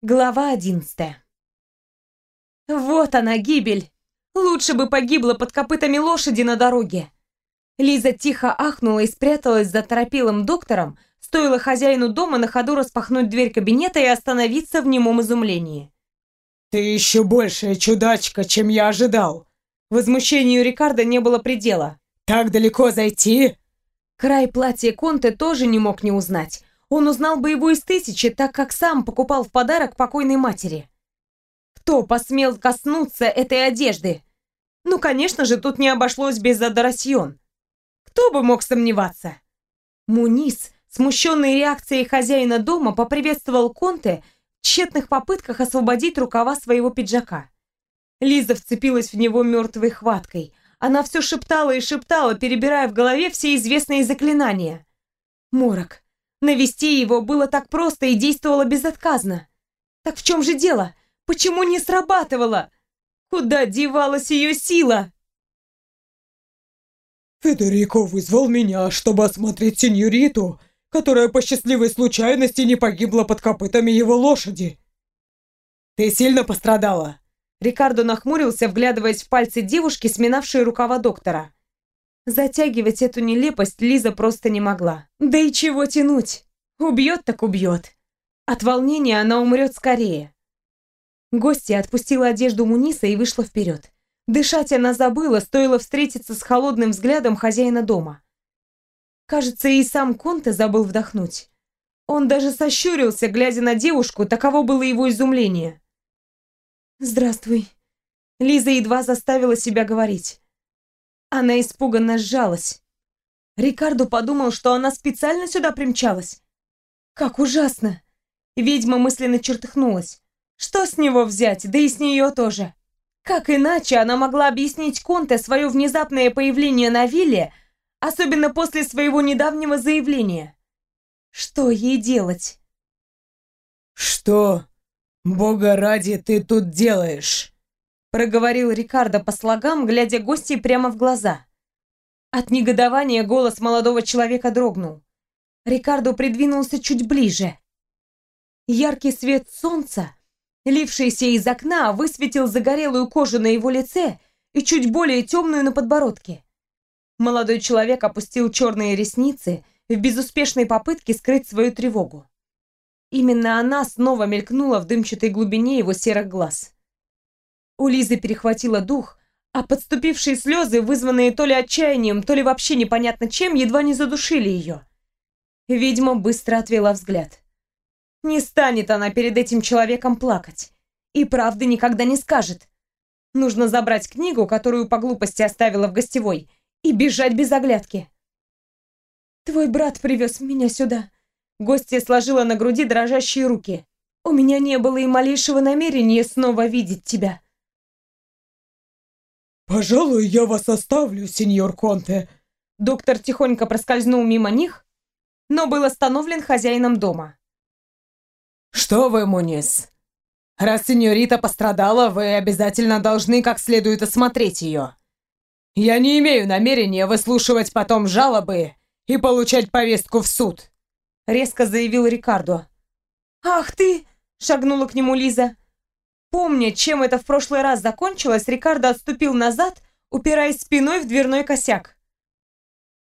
Глава одиннадцатая. Вот она, гибель! Лучше бы погибла под копытами лошади на дороге. Лиза тихо ахнула и спряталась за торопилым доктором, стоило хозяину дома на ходу распахнуть дверь кабинета и остановиться в немом изумлении. «Ты еще большая чудачка, чем я ожидал!» Возмущению Рикардо не было предела. «Так далеко зайти?» Край платья Конте тоже не мог не узнать. Он узнал бы его из тысячи, так как сам покупал в подарок покойной матери. Кто посмел коснуться этой одежды? Ну, конечно же, тут не обошлось без Адарасьон. Кто бы мог сомневаться? Мунис, смущенный реакцией хозяина дома, поприветствовал Конте в тщетных попытках освободить рукава своего пиджака. Лиза вцепилась в него мертвой хваткой. Она все шептала и шептала, перебирая в голове все известные заклинания. Морок, Навести его было так просто и действовало безотказно. Так в чем же дело? Почему не срабатывало? Куда девалась ее сила? Федерико вызвал меня, чтобы осмотреть сеньориту, которая по счастливой случайности не погибла под копытами его лошади. Ты сильно пострадала? Рикардо нахмурился, вглядываясь в пальцы девушки, сминавшие рукава доктора. Затягивать эту нелепость Лиза просто не могла. Да и чего тянуть? Убьет так убьет. От волнения она умрет скорее. Гостья отпустила одежду Муниса и вышла вперед. Дышать она забыла, стоило встретиться с холодным взглядом хозяина дома. Кажется, и сам Конте забыл вдохнуть. Он даже сощурился, глядя на девушку, таково было его изумление. «Здравствуй». Лиза едва заставила себя говорить. Она испуганно сжалась. Рикардо подумал, что она специально сюда примчалась. Как ужасно! Ведьма мысленно чертыхнулась. Что с него взять, да и с нее тоже. Как иначе она могла объяснить Конте свое внезапное появление на вилле, особенно после своего недавнего заявления? Что ей делать? «Что, бога ради, ты тут делаешь?» Проговорил Рикардо по слогам, глядя гостей прямо в глаза. От негодования голос молодого человека дрогнул. Рикардо придвинулся чуть ближе. Яркий свет солнца, лившийся из окна, высветил загорелую кожу на его лице и чуть более темную на подбородке. Молодой человек опустил черные ресницы в безуспешной попытке скрыть свою тревогу. Именно она снова мелькнула в дымчатой глубине его серых глаз. У Лизы перехватило дух, а подступившие слезы, вызванные то ли отчаянием, то ли вообще непонятно чем, едва не задушили ее. Ведьма быстро отвела взгляд. Не станет она перед этим человеком плакать. И правды никогда не скажет. Нужно забрать книгу, которую по глупости оставила в гостевой, и бежать без оглядки. «Твой брат привез меня сюда». Гостья сложила на груди дрожащие руки. «У меня не было и малейшего намерения снова видеть тебя. «Пожалуй, я вас оставлю, сеньор Конте». Доктор тихонько проскользнул мимо них, но был остановлен хозяином дома. «Что вы, Мунис? Раз сеньорита пострадала, вы обязательно должны как следует осмотреть ее. Я не имею намерения выслушивать потом жалобы и получать повестку в суд», — резко заявил Рикардо. «Ах ты!» — шагнула к нему Лиза. Помня, чем это в прошлый раз закончилось, Рикардо отступил назад, упираясь спиной в дверной косяк.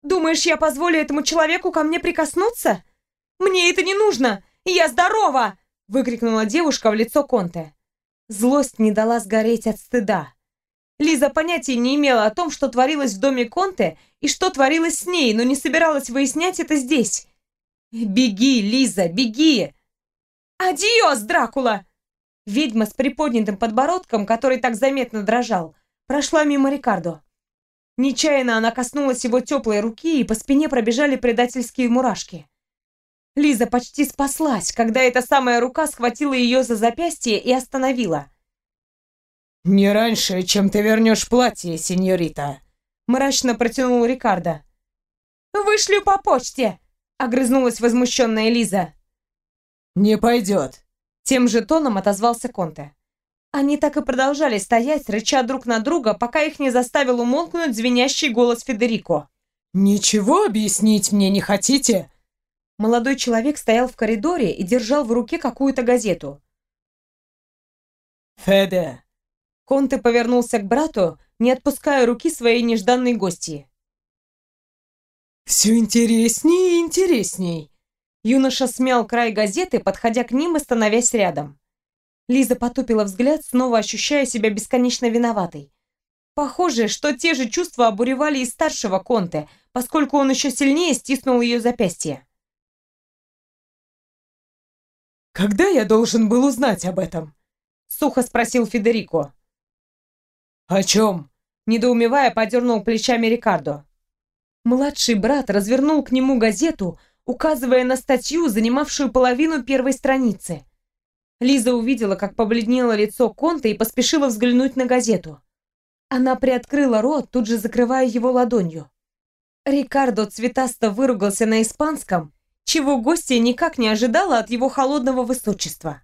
«Думаешь, я позволю этому человеку ко мне прикоснуться? Мне это не нужно! Я здорова!» выкрикнула девушка в лицо Конте. Злость не дала сгореть от стыда. Лиза понятия не имела о том, что творилось в доме Конте и что творилось с ней, но не собиралась выяснять это здесь. «Беги, Лиза, беги!» «Адиос, Дракула!» Ведьма с приподнятым подбородком, который так заметно дрожал, прошла мимо Рикардо. Нечаянно она коснулась его теплой руки, и по спине пробежали предательские мурашки. Лиза почти спаслась, когда эта самая рука схватила ее за запястье и остановила. «Не раньше, чем ты вернешь платье, сеньорита», — мрачно протянул Рикардо. «Вышлю по почте», — огрызнулась возмущенная Лиза. «Не пойдет. Тем же тоном отозвался Конте. Они так и продолжали стоять, рыча друг на друга, пока их не заставил умолкнуть звенящий голос Федерико. «Ничего объяснить мне не хотите?» Молодой человек стоял в коридоре и держал в руке какую-то газету. Феде!» Конте повернулся к брату, не отпуская руки своей нежданной гости. «Все интересней и интересней!» Юноша смял край газеты, подходя к ним и становясь рядом. Лиза потупила взгляд, снова ощущая себя бесконечно виноватой. Похоже, что те же чувства обуревали и старшего Конте, поскольку он еще сильнее стиснул ее запястье. «Когда я должен был узнать об этом?» — сухо спросил Федерико. «О чем?» — недоумевая, подернул плечами Рикардо. Младший брат развернул к нему газету, указывая на статью, занимавшую половину первой страницы. Лиза увидела, как побледнело лицо Конта и поспешила взглянуть на газету. Она приоткрыла рот, тут же закрывая его ладонью. Рикардо цветасто выругался на испанском, чего гостья никак не ожидала от его холодного высочества.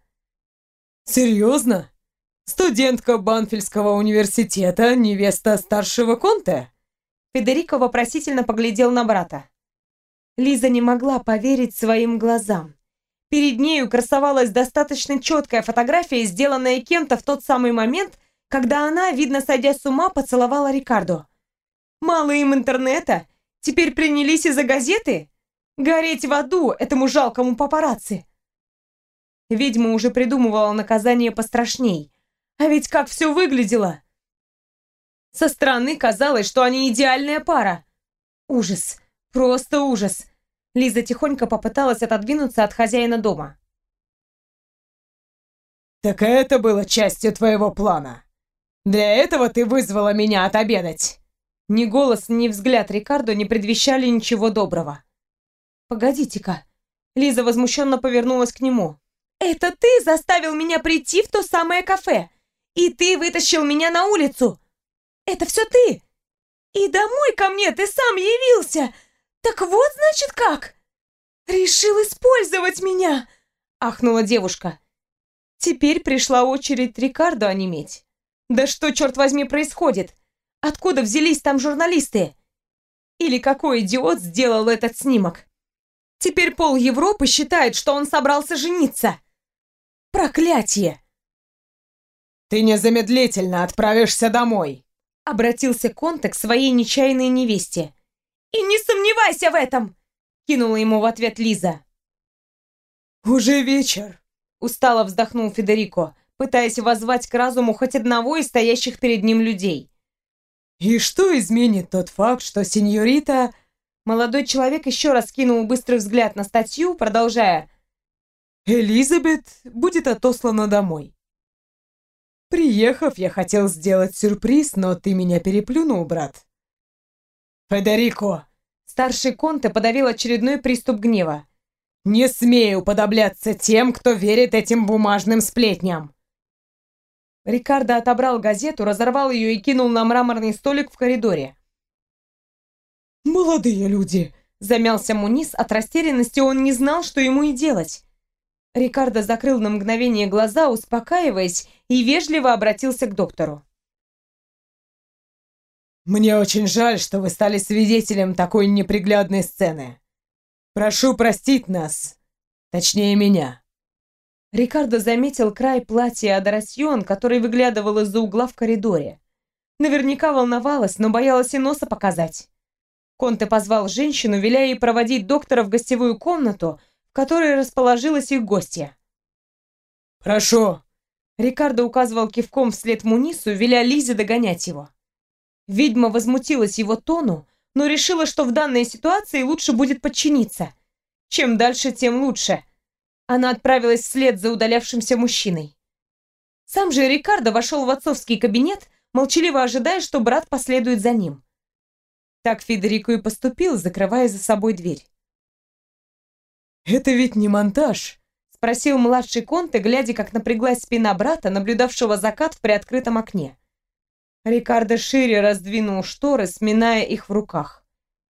«Серьезно? Студентка Банфельского университета, невеста старшего Конте?» Федерико вопросительно поглядел на брата. Лиза не могла поверить своим глазам. Перед нею красовалась достаточно четкая фотография, сделанная кем-то в тот самый момент, когда она, видно, сойдя с ума, поцеловала Рикардо. Мало им интернета, теперь принялись из-за газеты? Гореть в аду этому жалкому папарацци. Ведьма уже придумывала наказание пострашней. А ведь как все выглядело! Со стороны казалось, что они идеальная пара. Ужас, просто ужас. Лиза тихонько попыталась отодвинуться от хозяина дома. «Так это было частью твоего плана. Для этого ты вызвала меня отобедать». Ни голос, ни взгляд Рикардо не предвещали ничего доброго. «Погодите-ка». Лиза возмущенно повернулась к нему. «Это ты заставил меня прийти в то самое кафе? И ты вытащил меня на улицу? Это все ты? И домой ко мне ты сам явился? Так вот, значит, как? Решил использовать меня!» Ахнула девушка. Теперь пришла очередь Рикардо онеметь. «Да что, черт возьми, происходит? Откуда взялись там журналисты? Или какой идиот сделал этот снимок? Теперь пол Европы считает, что он собрался жениться. Проклятие!» «Ты незамедлительно отправишься домой!» Обратился Конте к своей нечаянной невесте. «И не сомневайся в этом!» Кинула ему в ответ Лиза. «Уже вечер!» Устало вздохнул Федерико, пытаясь воззвать к разуму хоть одного из стоящих перед ним людей. «И что изменит тот факт, что сеньорита...» Молодой человек еще раз кинул быстрый взгляд на статью, продолжая. «Элизабет будет отослана домой. Приехав, я хотел сделать сюрприз, но ты меня переплюнул, брат. Федерико!» Старший Конте подавил очередной приступ гнева. «Не смею уподобляться тем, кто верит этим бумажным сплетням!» Рикардо отобрал газету, разорвал ее и кинул на мраморный столик в коридоре. «Молодые люди!» Замялся Мунис, от растерянности он не знал, что ему и делать. Рикардо закрыл на мгновение глаза, успокаиваясь, и вежливо обратился к доктору. «Мне очень жаль, что вы стали свидетелем такой неприглядной сцены. Прошу простить нас, точнее меня». Рикардо заметил край платья Адарасьон, который выглядывал из-за угла в коридоре. Наверняка волновалась, но боялась и носа показать. Конте позвал женщину, веля ей проводить доктора в гостевую комнату, в которой расположилась их гостья. «Прошу!» Рикардо указывал кивком вслед Мунису, веля Лизе догонять его. Ведьма возмутилась его тону, но решила, что в данной ситуации лучше будет подчиниться. Чем дальше, тем лучше. Она отправилась вслед за удалявшимся мужчиной. Сам же Рикардо вошел в отцовский кабинет, молчаливо ожидая, что брат последует за ним. Так Федерико и поступил, закрывая за собой дверь. «Это ведь не монтаж?» — спросил младший Конте, глядя, как напряглась спина брата, наблюдавшего закат в приоткрытом окне. Рикардо шире раздвинул шторы, сминая их в руках.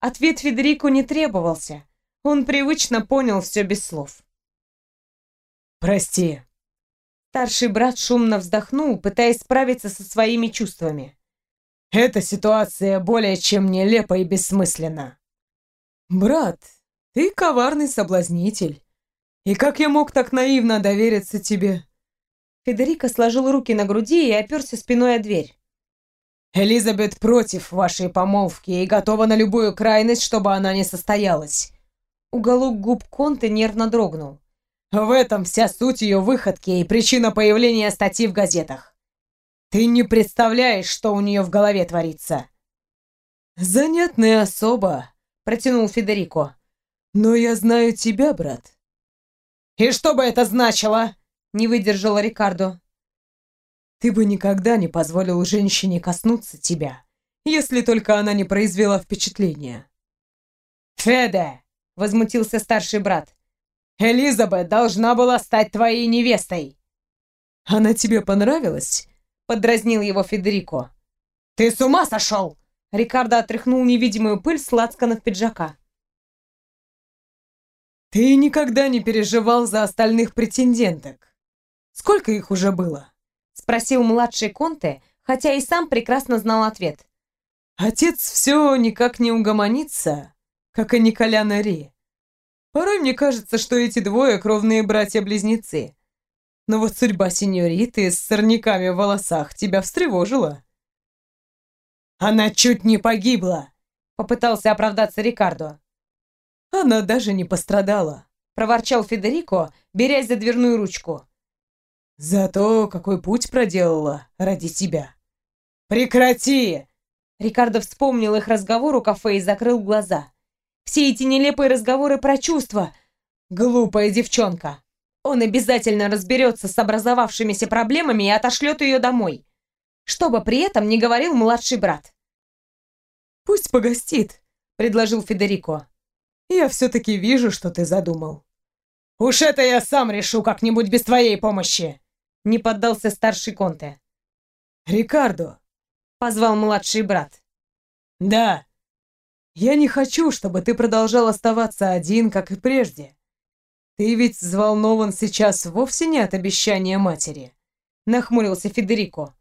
Ответ Федерико не требовался. Он привычно понял все без слов. «Прости». Старший брат шумно вздохнул, пытаясь справиться со своими чувствами. Эта ситуация более чем нелепа и бессмысленна. Брат, ты коварный соблазнитель. И как я мог так наивно довериться тебе? Федерико сложил руки на груди и оперся спиной о дверь. Элизабет против вашей помолвки и готова на любую крайность, чтобы она не состоялась. Уголок губ Конте нервно дрогнул. В этом вся суть ее выходки и причина появления статьи в газетах. Ты не представляешь, что у нее в голове творится. Занятная особа, протянул Федерико. Но я знаю тебя, брат. И что бы это значило? Не выдержала Рикардо. Ты бы никогда не позволил женщине коснуться тебя, если только она не произвела впечатления. Феде, возмутился старший брат. Элизабет должна была стать твоей невестой. Она тебе понравилась? Подразнил его Федерико. Ты с ума сошел? Рикардо отряхнул невидимую пыль с лацканов пиджака. Ты никогда не переживал за остальных претенденток. Сколько их уже было? Спросил младший Конте, хотя и сам прекрасно знал ответ. Отец все никак не угомонится, как и Николя Нари. Порой мне кажется, что эти двое кровные братья-близнецы. Но вот судьба сеньориты с сорняками в волосах тебя встревожила. Она чуть не погибла, попытался оправдаться Рикардо. Она даже не пострадала, проворчал Федерико, берясь за дверную ручку. Зато какой путь проделала ради тебя. Прекрати! Рикардо вспомнил их разговор у кафе и закрыл глаза. Все эти нелепые разговоры про чувства. Глупая девчонка. Он обязательно разберется с образовавшимися проблемами и отошлет ее домой. Что бы при этом не говорил младший брат. «Пусть погостит», — предложил Федерико. «Я все-таки вижу, что ты задумал». «Уж это я сам решу как-нибудь без твоей помощи», — не поддался старший Конте. «Рикардо», — позвал младший брат. «Да», я не хочу, чтобы ты продолжал оставаться один, как и прежде. Ты ведь взволнован сейчас вовсе не от обещания матери, нахмурился Федерико.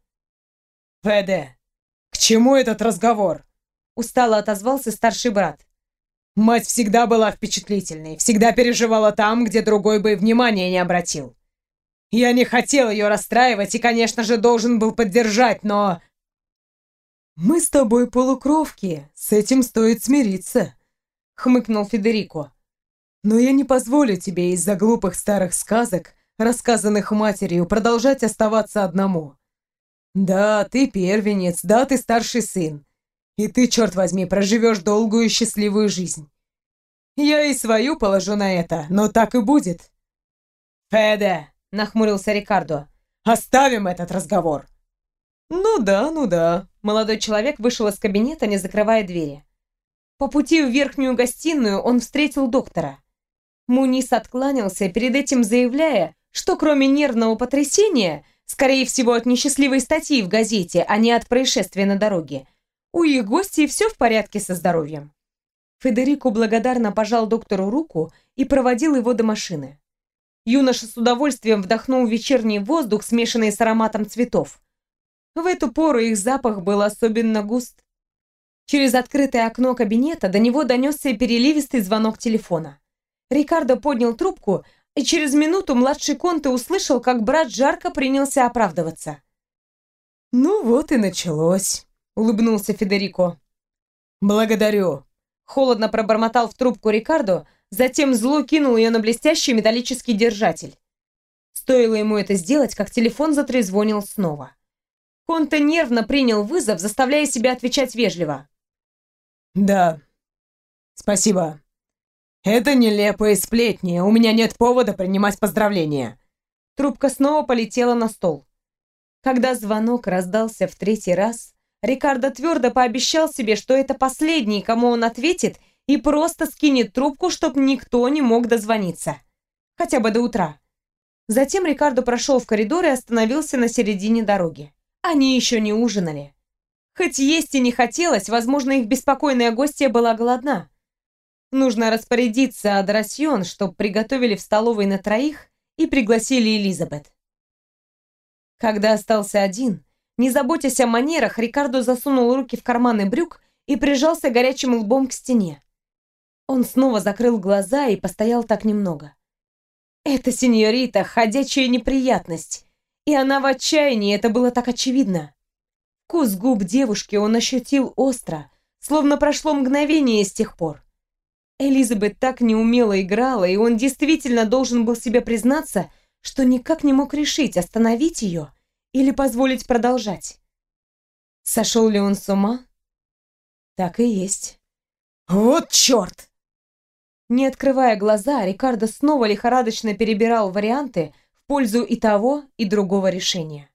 Феде, к чему этот разговор? Устало отозвался старший брат. Мать всегда была впечатлительной, всегда переживала там, где другой бы внимания не обратил. Я не хотел ее расстраивать и, конечно же, должен был поддержать, но «Мы с тобой полукровки, с этим стоит смириться», — хмыкнул Федерико. «Но я не позволю тебе из-за глупых старых сказок, рассказанных матерью, продолжать оставаться одному. Да, ты первенец, да, ты старший сын. И ты, черт возьми, проживешь долгую и счастливую жизнь. Я и свою положу на это, но так и будет». «Феде», — нахмурился Рикардо, — «оставим этот разговор». «Ну да, ну да». Молодой человек вышел из кабинета, не закрывая двери. По пути в верхнюю гостиную он встретил доктора. Мунис откланялся, перед этим заявляя, что кроме нервного потрясения, скорее всего от несчастливой статьи в газете, а не от происшествия на дороге, у их гостей все в порядке со здоровьем. Федерико благодарно пожал доктору руку и проводил его до машины. Юноша с удовольствием вдохнул вечерний воздух, смешанный с ароматом цветов. В эту пору их запах был особенно густ. Через открытое окно кабинета до него донесся переливистый звонок телефона. Рикардо поднял трубку, и через минуту младший Конте услышал, как брат жарко принялся оправдываться. «Ну вот и началось», — улыбнулся Федерико. «Благодарю», — холодно пробормотал в трубку Рикардо, затем зло кинул ее на блестящий металлический держатель. Стоило ему это сделать, как телефон затрезвонил снова. Конте нервно принял вызов, заставляя себя отвечать вежливо. «Да, спасибо. Это нелепые сплетни, у меня нет повода принимать поздравления». Трубка снова полетела на стол. Когда звонок раздался в третий раз, Рикардо твердо пообещал себе, что это последний, кому он ответит, и просто скинет трубку, чтоб никто не мог дозвониться. Хотя бы до утра. Затем Рикардо прошел в коридор и остановился на середине дороги. Они еще не ужинали. Хоть есть и не хотелось, возможно, их беспокойная гостья была голодна. Нужно распорядиться Адрасьон, чтоб приготовили в столовой на троих и пригласили Элизабет. Когда остался один, не заботясь о манерах, Рикардо засунул руки в карманы брюк и прижался горячим лбом к стене. Он снова закрыл глаза и постоял так немного. Это сеньорита, ходячая неприятность, И она в отчаянии, это было так очевидно. Вкус губ девушки он ощутил остро, словно прошло мгновение с тех пор. Элизабет так неумело играла, и он действительно должен был себе признаться, что никак не мог решить, остановить ее или позволить продолжать. Сошел ли он с ума? Так и есть. «Вот черт!» Не открывая глаза, Рикардо снова лихорадочно перебирал варианты в пользу и того, и другого решения.